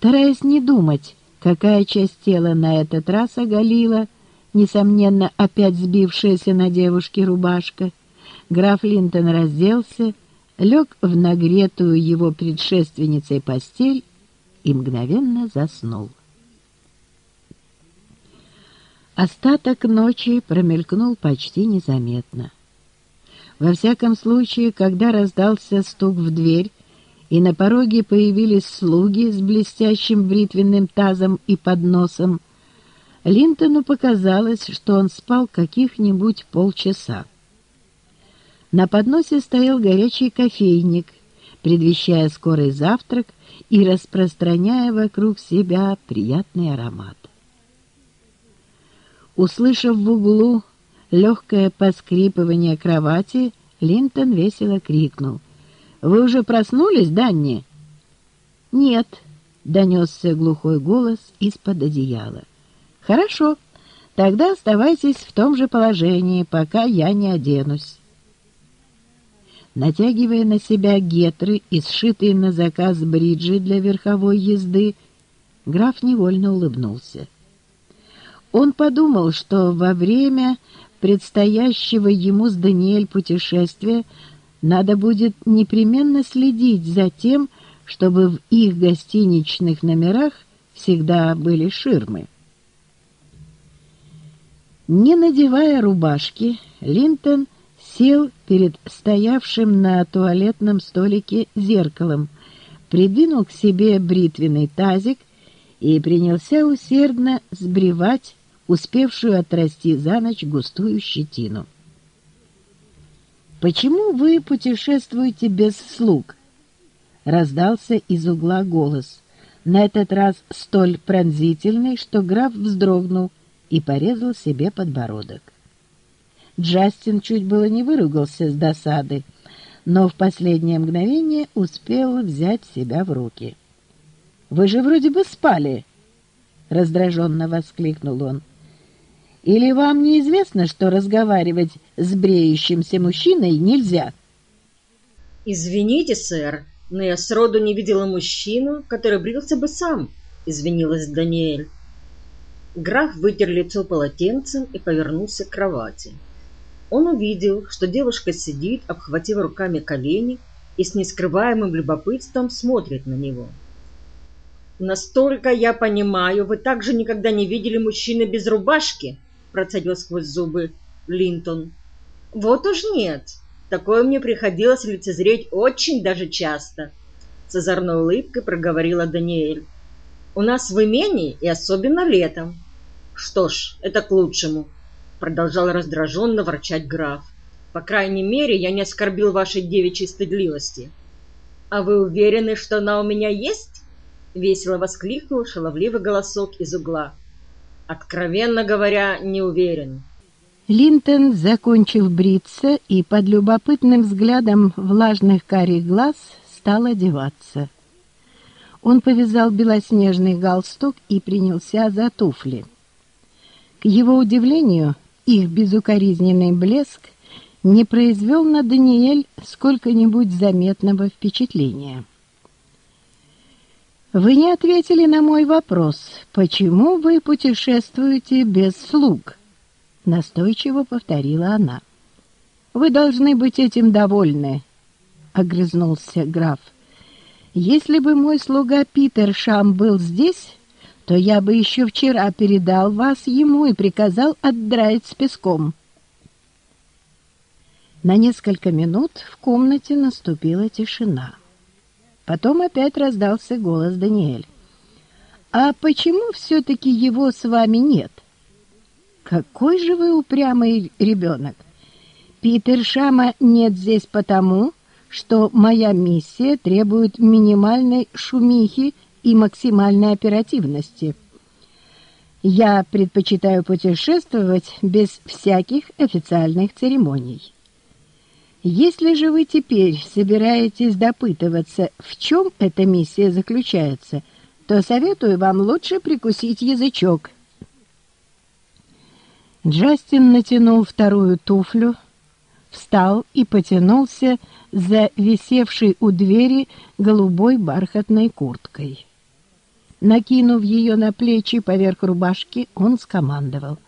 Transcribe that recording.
Стараясь не думать, какая часть тела на этот раз оголила, несомненно, опять сбившаяся на девушке рубашка, граф Линтон разделся, лег в нагретую его предшественницей постель и мгновенно заснул. Остаток ночи промелькнул почти незаметно. Во всяком случае, когда раздался стук в дверь, и на пороге появились слуги с блестящим бритвенным тазом и подносом, Линтону показалось, что он спал каких-нибудь полчаса. На подносе стоял горячий кофейник, предвещая скорый завтрак и распространяя вокруг себя приятный аромат. Услышав в углу легкое поскрипывание кровати, Линтон весело крикнул. «Вы уже проснулись, Данни?» «Нет», — донесся глухой голос из-под одеяла. «Хорошо, тогда оставайтесь в том же положении, пока я не оденусь». Натягивая на себя гетры и сшитые на заказ бриджи для верховой езды, граф невольно улыбнулся. Он подумал, что во время предстоящего ему с Даниэль путешествия надо будет непременно следить за тем, чтобы в их гостиничных номерах всегда были ширмы. Не надевая рубашки, Линтон сел перед стоявшим на туалетном столике зеркалом, придвинул к себе бритвенный тазик и принялся усердно сбривать успевшую отрасти за ночь густую щетину. «Почему вы путешествуете без слуг?» Раздался из угла голос, на этот раз столь пронзительный, что граф вздрогнул и порезал себе подбородок. Джастин чуть было не выругался с досады, но в последнее мгновение успел взять себя в руки. «Вы же вроде бы спали!» — раздраженно воскликнул он. Или вам неизвестно, что разговаривать с бреющимся мужчиной нельзя?» «Извините, сэр, но я сроду не видела мужчину, который брился бы сам», — извинилась Даниэль. Граф вытер лицо полотенцем и повернулся к кровати. Он увидел, что девушка сидит, обхватив руками колени, и с нескрываемым любопытством смотрит на него. «Настолько я понимаю, вы также никогда не видели мужчины без рубашки?» Процедил сквозь зубы Линтон. Вот уж нет. Такое мне приходилось лицезреть очень даже часто. С озорной улыбкой проговорила Даниэль. У нас в имении и особенно летом. Что ж, это к лучшему, продолжал раздраженно ворчать граф. По крайней мере, я не оскорбил вашей девичьей стыдливости. А вы уверены, что она у меня есть? Весело воскликнул шаловливый голосок из угла. Откровенно говоря, не уверен. Линтон, закончив бриться и под любопытным взглядом влажных карих глаз, стал одеваться. Он повязал белоснежный галстук и принялся за туфли. К его удивлению, их безукоризненный блеск не произвел на Даниэль сколько-нибудь заметного впечатления. Вы не ответили на мой вопрос, почему вы путешествуете без слуг? Настойчиво повторила она. Вы должны быть этим довольны, огрызнулся граф. Если бы мой слуга Питер Шам был здесь, то я бы еще вчера передал вас ему и приказал отдраить с песком. На несколько минут в комнате наступила тишина. Потом опять раздался голос Даниэль. «А почему все-таки его с вами нет?» «Какой же вы упрямый ребенок! Питер Шама нет здесь потому, что моя миссия требует минимальной шумихи и максимальной оперативности. Я предпочитаю путешествовать без всяких официальных церемоний». Если же вы теперь собираетесь допытываться, в чем эта миссия заключается, то советую вам лучше прикусить язычок. Джастин натянул вторую туфлю, встал и потянулся за висевшей у двери голубой бархатной курткой. Накинув ее на плечи поверх рубашки, он скомандовал.